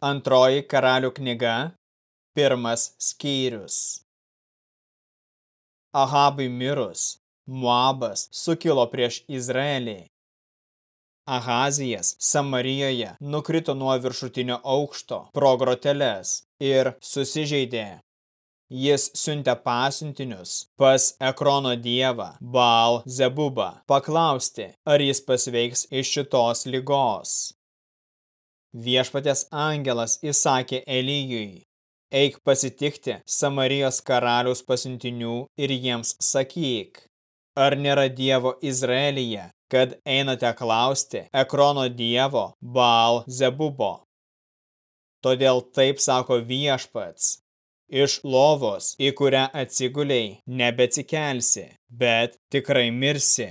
Antroji karalių knyga, pirmas skyrius. Ahabui mirus, Moabas sukilo prieš Izraelį. Ahazijas Samarijoje nukrito nuo viršutinio aukšto pro groteles ir susižeidė. Jis siuntė pasiuntinius pas Ekrono dievą Baal Zebubą paklausti, ar jis pasveiks iš šitos lygos. Viešpatės angelas įsakė Elyjui, eik pasitikti Samarijos karaliaus pasiuntinių ir jiems sakyk, ar nėra dievo Izraelyje, kad einate klausti Ekrono dievo Baal Zebubo. Todėl taip sako viešpats, iš lovos, į kurią atsiguliai, nebeatsikelsi, bet tikrai mirsi.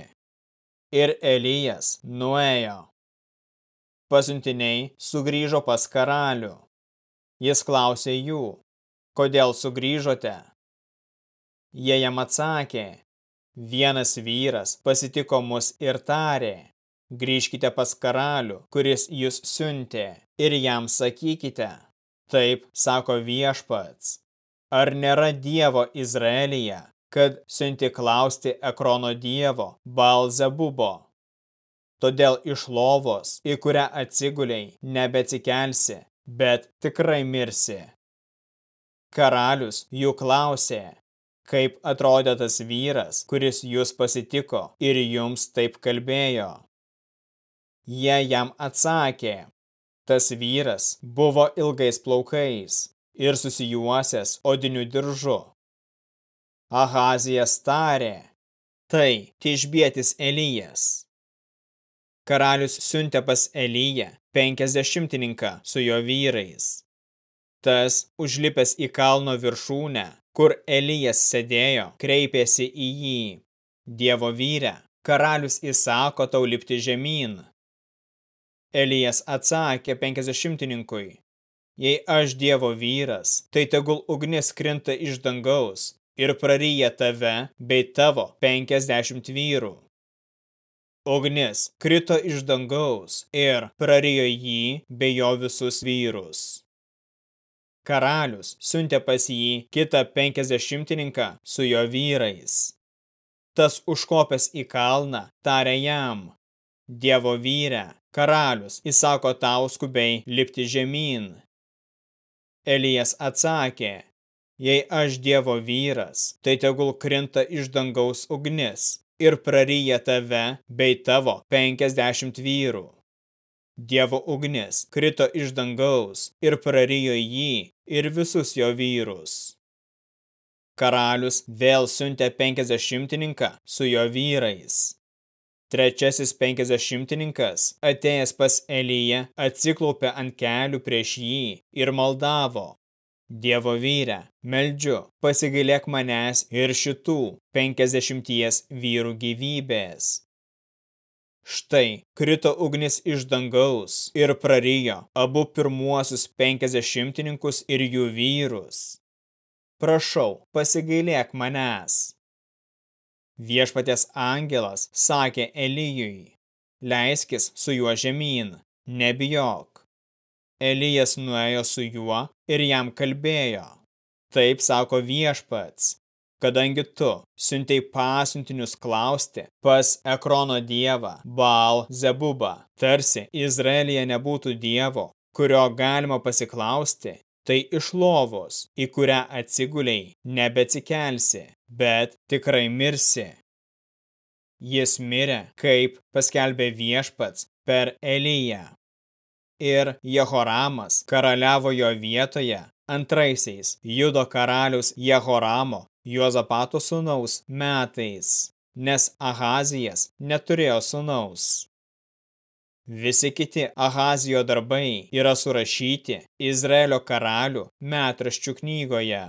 Ir Elijas nuėjo pasiuntiniai sugrįžo pas karalių. Jis klausė jų, kodėl sugrįžote? Jie jam atsakė, vienas vyras pasitiko mus ir tarė, grįžkite pas karalių, kuris jūs siuntė, ir jam sakykite, taip sako viešpats, ar nėra dievo Izraelyje, kad siunti klausti Ekrono dievo Balzebubo Todėl iš lovos, į kurią atsiguliai, nebeatsikelsi, bet tikrai mirsi. Karalius jų klausė, kaip atrodė tas vyras, kuris jūs pasitiko ir jums taip kalbėjo. Jie jam atsakė, tas vyras buvo ilgais plaukais ir susijuosęs odiniu diržu. Ahazijas tarė, tai tišbėtis Elijas. Karalius siuntė pas Eliją penkiasdešimtininką su jo vyrais. Tas, užlipęs į kalno viršūnę, kur Elijas sėdėjo, kreipėsi į jį. Dievo vyrę, karalius įsako tau lipti žemyn. Elijas atsakė penkiasdešimtininkui, jei aš Dievo vyras, tai tegul ugnis krinta iš dangaus ir praryja tave bei tavo penkiasdešimt vyrų. Ugnis krito iš dangaus ir prarijo jį bei jo visus vyrus. Karalius siuntė pas jį kitą penkiasdešimtininką su jo vyrais. Tas užkopęs į kalną tarė jam, Dievo vyrę, karalius įsako tau skubiai lipti žemyn. Elijas atsakė, jei aš Dievo vyras, tai tegul krinta iš dangaus ugnis ir praryja tave bei tavo penkiasdešimt vyrų. Dievo ugnis krito iš dangaus ir prarijo jį ir visus jo vyrus. Karalius vėl siuntė penkiasdešimtininką su jo vyrais. Trečiasis penkiasdešimtininkas, atėjęs pas Eliją, atsiklaupė ant kelių prieš jį ir maldavo. Dievo vyrę, meldžiu, pasigailėk manęs ir šitų penkiasdešimties vyrų gyvybės. Štai krito ugnis iš dangaus ir prarijo abu pirmuosius penkiasdešimtininkus ir jų vyrus. Prašau, pasigailėk manęs. Viešpatės angelas sakė Elijui, leiskis su juo žemyn, nebijok. Elijas nuėjo su juo ir jam kalbėjo. Taip sako viešpats, kadangi tu siuntei pasiuntinius klausti pas Ekrono dievą Baal Zebubą, tarsi Izraelija nebūtų dievo, kurio galima pasiklausti, tai iš lovos, į kurią atsiguliai, nebeatsikelsi, bet tikrai mirsi. Jis mirė, kaip paskelbė viešpats per Eliją ir Jehoramas karaliavo jo vietoje antraisiais Judo karalius Jehoramo Juozapato sūnaus metais, nes Ahazijas neturėjo sūnaus. Visi kiti Ahazijo darbai yra surašyti Izraelio karalių metraščių knygoje.